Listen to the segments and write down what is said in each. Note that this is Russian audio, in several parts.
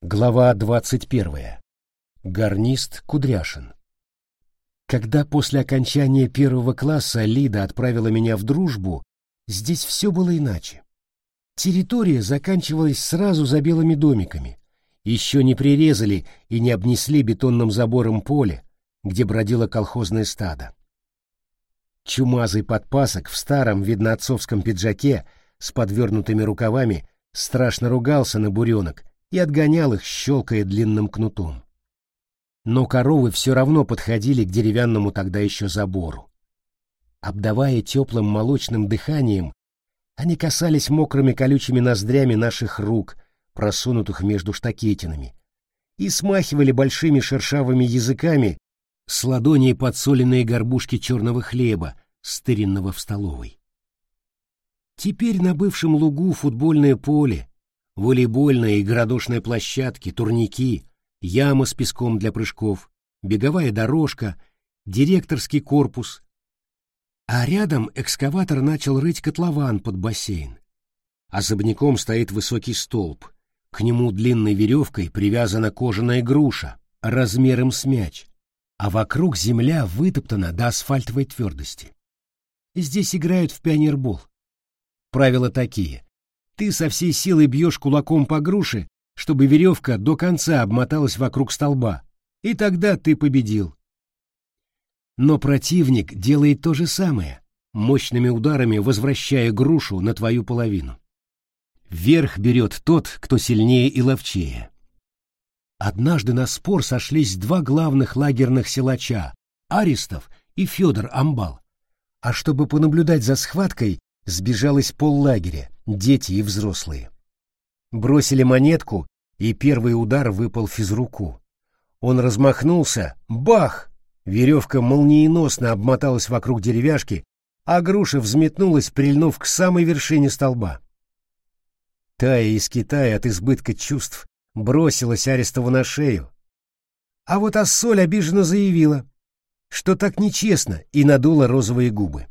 Глава двадцать первая. Гарнист Кудряшин. Когда после окончания первого класса Лида отправила меня в дружбу, здесь все было иначе. Территория заканчивалась сразу за белыми домиками. Еще не прирезали и не обнесли бетонным забором поле, где бродило колхозное стадо. Чумазый подпасок в старом, видно, отцовском пиджаке с подвернутыми рукавами страшно ругался на буренок и отгонял их, щелкая длинным кнутом. Но коровы все равно подходили к деревянному тогда еще забору. Обдавая теплым молочным дыханием, они касались мокрыми колючими ноздрями наших рук, просунутых между штакетинами, и смахивали большими шершавыми языками с ладоней подсоленные горбушки черного хлеба, стыренного в столовой. Теперь на бывшем лугу футбольное поле, волейбольные и городошные площадки, турники, яма с песком для прыжков, беговая дорожка, директорский корпус. А рядом экскаватор начал рыть котлован под бассейн. Особняком стоит высокий столб. К нему длинной веревкой привязана кожаная груша размером с мяч, а вокруг земля вытоптана до асфальтовой твердости. Здесь играют в пионербол. Правила такие. Ты со всей силы бьешь кулаком по груше, чтобы веревка до конца обмоталась вокруг столба, и тогда ты победил. Но противник делает то же самое, мощными ударами возвращая грушу на твою половину. Верх берет тот, кто сильнее и ловчее. Однажды на спор сошлись два главных лагерных силача — Аристов и Федор Амбал. А чтобы понаблюдать за схваткой, сбежалось поллагеря, дети и взрослые. Бросили монетку, и первый удар выпал физруку. Он размахнулся, бах! Веревка молниеносно обмоталась вокруг деревяшки, а груша взметнулась, прильнув к самой вершине столба. Тая из Китая от избытка чувств бросилась Арестову на шею. А вот Ассоль обиженно заявила, что так нечестно, и надула розовые губы.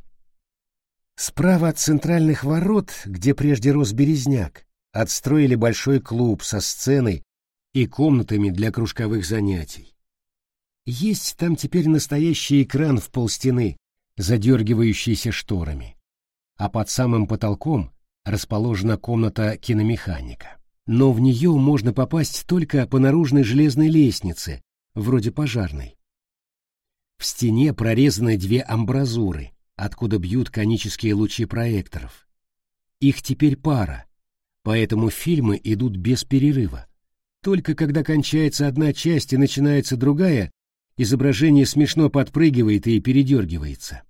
Справа от центральных ворот, где прежде рос березняк, отстроили большой клуб со сценой и комнатами для кружковых занятий. Есть там теперь настоящий экран в полстены, задергивающийся шторами. А под самым потолком расположена комната киномеханика. Но в нее можно попасть только по наружной железной лестнице, вроде пожарной. В стене прорезаны две амбразуры, откуда бьют конические лучи проекторов. Их теперь пара, поэтому фильмы идут без перерыва. Только когда кончается одна часть и начинается другая, изображение смешно подпрыгивает и передергивается.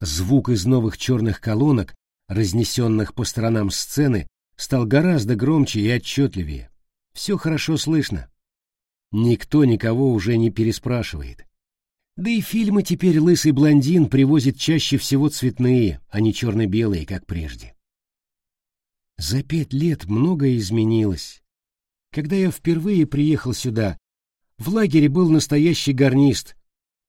Звук из новых черных колонок, разнесенных по сторонам сцены, стал гораздо громче и отчетливее. Все хорошо слышно. Никто никого уже не переспрашивает. Да и фильмы теперь лысый блондин привозит чаще всего цветные, а не черно-белые, как прежде. За пять лет многое изменилось. Когда я впервые приехал сюда, в лагере был настоящий гарнист.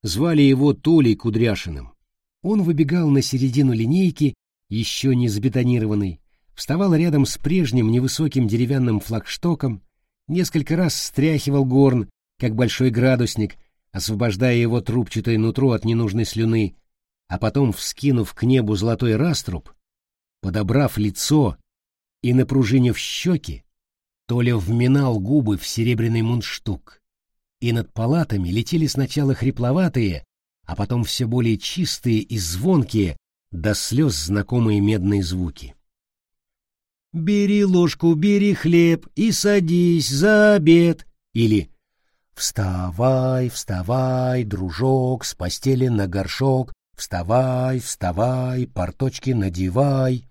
Звали его Толей Кудряшиным. Он выбегал на середину линейки, еще не забетонированной, вставал рядом с прежним невысоким деревянным флагштоком, несколько раз стряхивал горн, как большой градусник, освобождая его трубчатое нутро от ненужной слюны, а потом, вскинув к небу золотой раструб, подобрав лицо и напружинив щеки, Толя вминал губы в серебряный мундштук, и над палатами летели сначала хрипловатые, а потом все более чистые и звонкие, до слез знакомые медные звуки. «Бери ложку, бери хлеб и садись за обед» или Вставай, вставай, дружок, с постели на горшок, вставай, вставай, порточки надевай.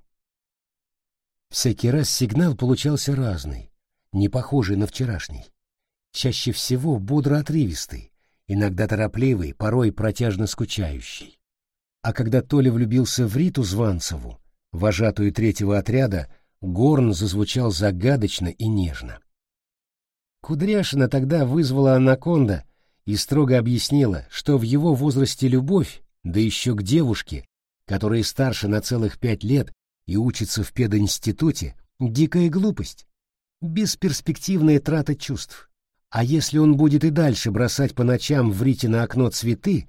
Всякий раз сигнал получался разный, не похожий на вчерашний. Чаще всего бодро-отрывистый, иногда торопливый, порой протяжно скучающий. А когда Толя влюбился в Риту Званцеву, вожатую третьего отряда, горн зазвучал загадочно и нежно. Кудряшина тогда вызвала анаконда и строго объяснила, что в его возрасте любовь, да еще к девушке, которая старше на целых пять лет и учится в пединституте, дикая глупость. Бесперспективная трата чувств. А если он будет и дальше бросать по ночам в Рите на окно цветы,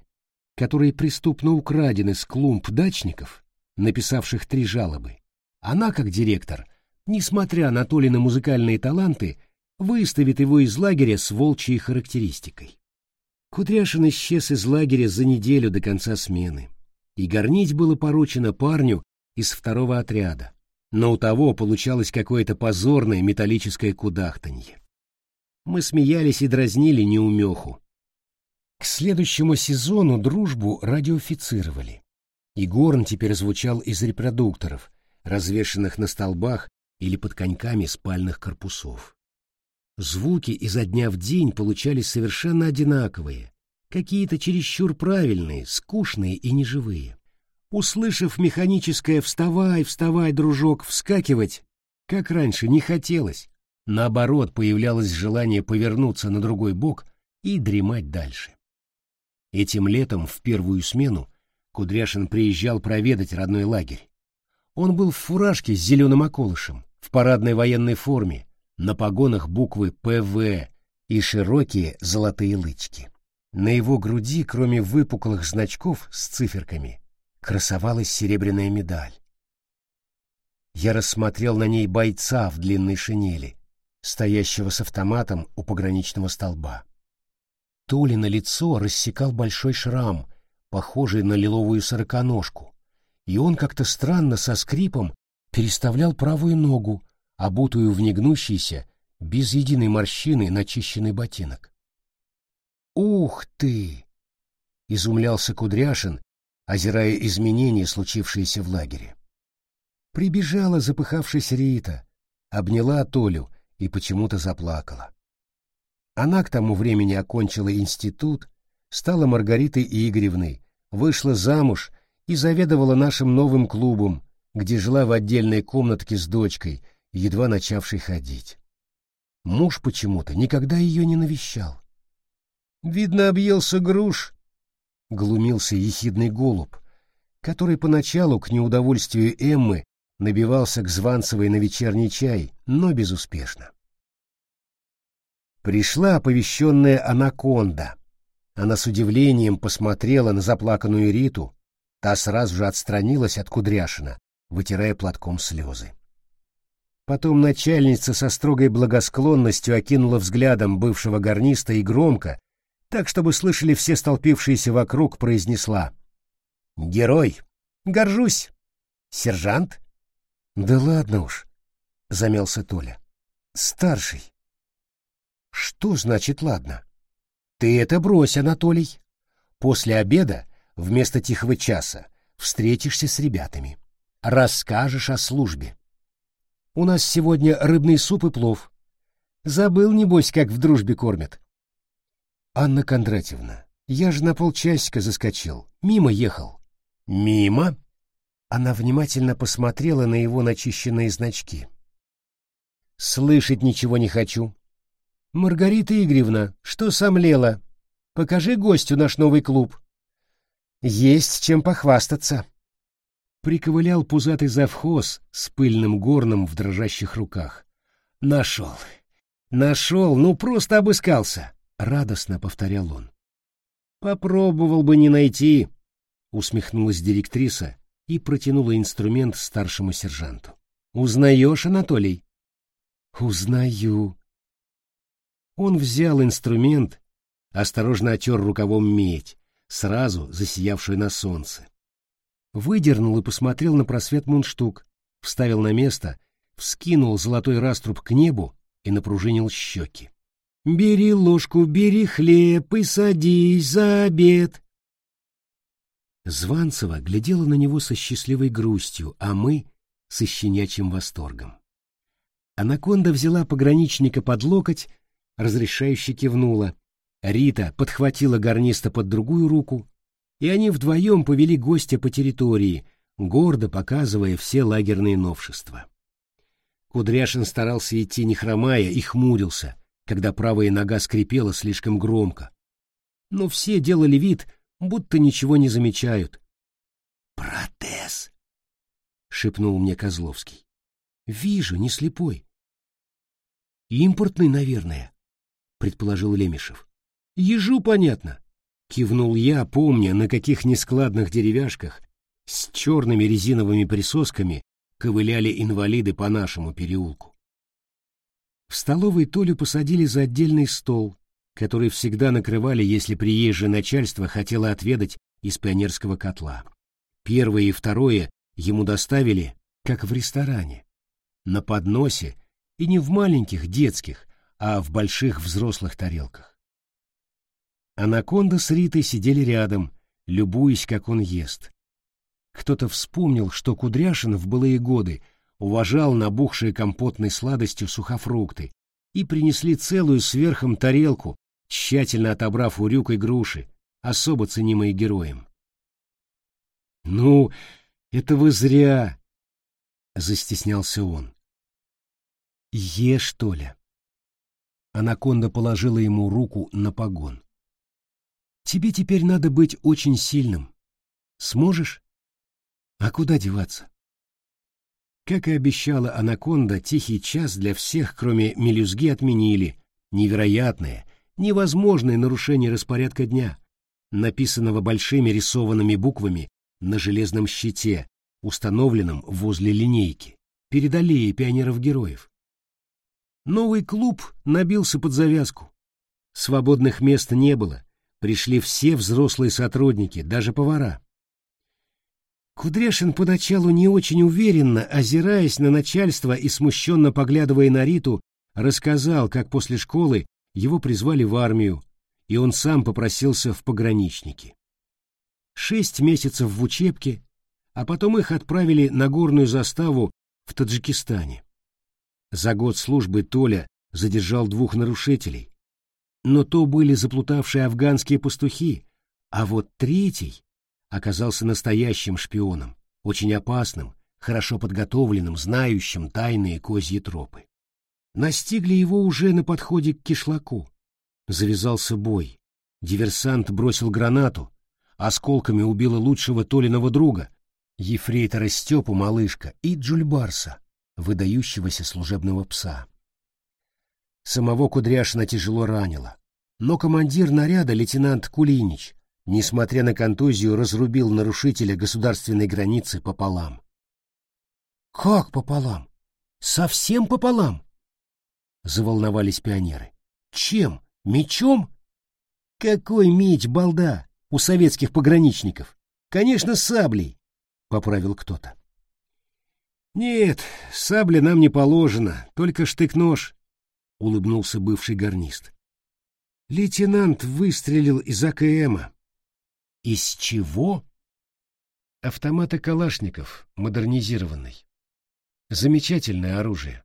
которые преступно украдены с клумб дачников, написавших три жалобы, она, как директор, несмотря на Толины музыкальные таланты, выставит его из лагеря с волчьей характеристикой. Кудряшин исчез из лагеря за неделю до конца смены, и горнить было поручено парню из второго отряда, но у того получалось какое-то позорное металлическое кудахтанье. Мы смеялись и дразнили неумеху. К следующему сезону дружбу радиофицировали, и горн теперь звучал из репродукторов, развешанных на столбах или под коньками спальных корпусов. Звуки изо дня в день получались совершенно одинаковые, какие-то чересчур правильные, скучные и неживые. Услышав механическое «вставай, вставай, дружок, вскакивать», как раньше, не хотелось. Наоборот, появлялось желание повернуться на другой бок и дремать дальше. Этим летом, в первую смену, Кудряшин приезжал проведать родной лагерь. Он был в фуражке с зеленым околышем, в парадной военной форме, на погонах буквы «ПВ» и широкие золотые лычки. На его груди, кроме выпуклых значков с циферками, красовалась серебряная медаль. Я рассмотрел на ней бойца в длинной шинели, стоящего с автоматом у пограничного столба. Толи на лицо рассекал большой шрам, похожий на лиловую сороконожку, и он как-то странно со скрипом переставлял правую ногу, обутую в негнущийся, без единой морщины начищенный ботинок. «Ух ты!» — изумлялся Кудряшин, озирая изменения, случившиеся в лагере. Прибежала запыхавшись Рита, обняла Толю и почему-то заплакала. Она к тому времени окончила институт, стала Маргаритой Игоревной, вышла замуж и заведовала нашим новым клубом, где жила в отдельной комнатке с дочкой, едва начавшей ходить. Муж почему-то никогда ее не навещал. «Видно, объелся груш», — глумился ехидный голубь, который поначалу, к неудовольствию Эммы, набивался к Званцевой на вечерний чай, но безуспешно. Пришла оповещенная анаконда. Она с удивлением посмотрела на заплаканную Риту, та сразу же отстранилась от Кудряшина, вытирая платком слезы. Потом начальница со строгой благосклонностью окинула взглядом бывшего гарниста и громко, так, чтобы слышали все столпившиеся вокруг, произнесла. «Герой! Горжусь! Сержант?» «Да ладно уж», — замялся Толя. «Старший». «Что значит «ладно»?» «Ты это брось, Анатолий. После обеда, вместо тихого часа, встретишься с ребятами. Расскажешь о службе. У нас сегодня рыбный суп и плов. Забыл, небось, как в дружбе кормят?» «Анна Кондратьевна, я же на полчасика заскочил. Мимо ехал». «Мимо?» Она внимательно посмотрела на его начищенные значки. «Слышать ничего не хочу». «Маргарита Игоревна, что сомлела? Покажи гостю наш новый клуб». «Есть чем похвастаться». Приковылял пузатый завхоз с пыльным горном в дрожащих руках. «Нашел! Нашел! Ну, просто обыскался!» — радостно повторял он. «Попробовал бы не найти», — усмехнулась директриса и протянула инструмент старшему сержанту. «Узнаешь, Анатолий?» «Узнаю». Он взял инструмент, осторожно отер рукавом медь, сразу засиявшую на солнце. Выдернул и посмотрел на просвет мундштук, вставил на место, вскинул золотой раструб к небу и напружинил щеки. «Бери ложку, бери хлеб и садись за обед», Званцева глядела на него со счастливой грустью, а мы — со щенячьим восторгом. Анаконда взяла пограничника под локоть, разрешающе кивнула. Рита подхватила гарниста под другую руку, и они вдвоем повели гостя по территории, гордо показывая все лагерные новшества. Кудряшин старался идти не хромая и хмурился, когда правая нога скрипела слишком громко. Но все делали вид, будто ничего не замечают. «Протез!» — шепнул мне Козловский. «Вижу, не слепой». Импортный, наверное, предположил Лемешев. Ежу понятно. Кивнул я, помня, на каких нескладных деревяшках с черными резиновыми присосками ковыляли инвалиды по нашему переулку. В столовой Толю посадили за отдельный стол, который всегда накрывали, если приезжее начальство хотело отведать из пионерского котла. Первое и второе ему доставили, как в ресторане, на подносе и не в маленьких детских, а в больших взрослых тарелках. Анаконда с Ритой сидели рядом, любуясь, как он ест. Кто-то вспомнил, что Кудряшин в былые годы уважал набухшие компотной сладостью сухофрукты и принесли целую сверхом тарелку, тщательно отобрав у рюкой груши, особо ценимые героем. «Ну, это вы зря!» — застеснялся он. «Ешь, что ли?» Анаконда положила ему руку на погон. «Тебе теперь надо быть очень сильным. Сможешь? А куда деваться?» Как и обещала Анаконда, тихий час для всех, кроме мелюзги, отменили. Невероятное, невозможное нарушение распорядка дня, написанного большими рисованными буквами на железном щите, установленном возле линейки, перед аллеей пионеров-героев. Новый клуб набился под завязку. Свободных мест не было, пришли все взрослые сотрудники, даже повара. Кудряшин поначалу не очень уверенно, озираясь на начальство и смущенно поглядывая на Риту, рассказал, как после школы его призвали в армию, и он сам попросился в пограничники. Шесть месяцев в учебке, а потом их отправили на горную заставу в Таджикистане. За год службы Толя задержал двух нарушителей, но то были заплутавшие афганские пастухи, а вот третий оказался настоящим шпионом, очень опасным, хорошо подготовленным, знающим тайные козьи тропы. Настигли его уже на подходе к кишлаку. Завязался бой. Диверсант бросил гранату, осколками убила лучшего Толиного друга, ефрейтора Степу Малышка и Джульбарса, выдающегося служебного пса. Самого Кудряшина тяжело ранило, но командир наряда, лейтенант Кулинич, несмотря на контузию, разрубил нарушителя государственной границы пополам. «Как пополам? Совсем пополам?» — заволновались пионеры. «Чем? Мечом?» «Какой меч, балда, у советских пограничников? Конечно, саблей!» — поправил кто-то. «Нет, сабля нам не положена, только штык-нож», — улыбнулся бывший гарнист. «Лейтенант выстрелил из АКМа, из чего? Автомата Калашников, модернизированный. Замечательное оружие.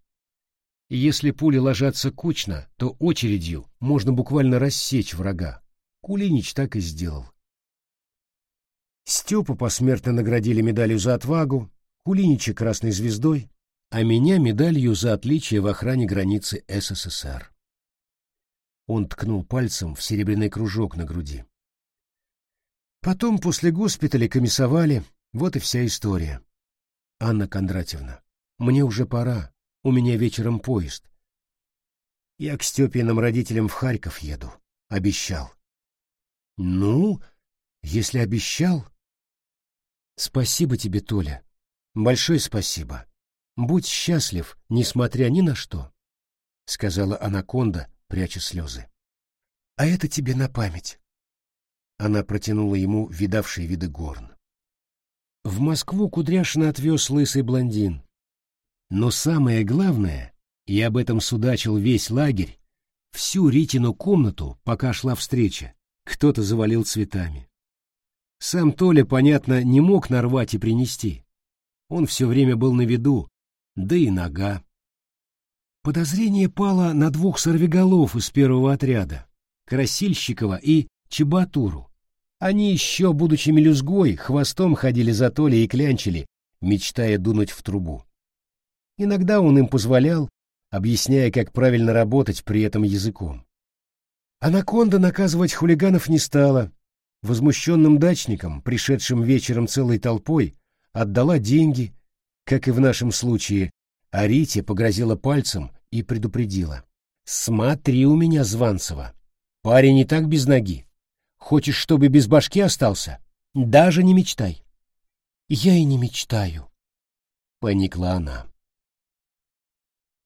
И если пули ложатся кучно, то очередью можно буквально рассечь врага. Кулинич так и сделал. Степу посмертно наградили медалью за отвагу, Кулинича красной звездой, а меня медалью за отличие в охране границы СССР. Он ткнул пальцем в серебряный кружок на груди. Потом после госпиталя комиссовали, вот и вся история. Анна Кондратьевна, мне уже пора, у меня вечером поезд. Я к Степиным родителям в Харьков еду, обещал. Ну, если обещал... Спасибо тебе, Толя, большое спасибо. Будь счастлив, несмотря ни на что, — сказала Анаконда, пряча слезы. А это тебе на память. Она протянула ему видавший виды горн. В Москву Кудряшина отвез лысый блондин. Но самое главное, и об этом судачил весь лагерь, всю Ритину комнату, пока шла встреча, кто-то завалил цветами. Сам Толя, понятно, не мог нарвать и принести. Он все время был на виду, да и нога. Подозрение пало на двух сорвиголов из первого отряда — Красильщикова и Чебатуру. Они еще, будучи мелюзгой, хвостом ходили за Толей и клянчили, мечтая дунуть в трубу. Иногда он им позволял, объясняя, как правильно работать при этом языком. Анаконда наказывать хулиганов не стала. Возмущенным дачникам, пришедшим вечером целой толпой, отдала деньги, как и в нашем случае, а Рите погрозила пальцем и предупредила. Смотри у меня, Званцева. Парень не так без ноги. Хочешь, чтобы без башки остался? Даже не мечтай. Я и не мечтаю. Поникла она.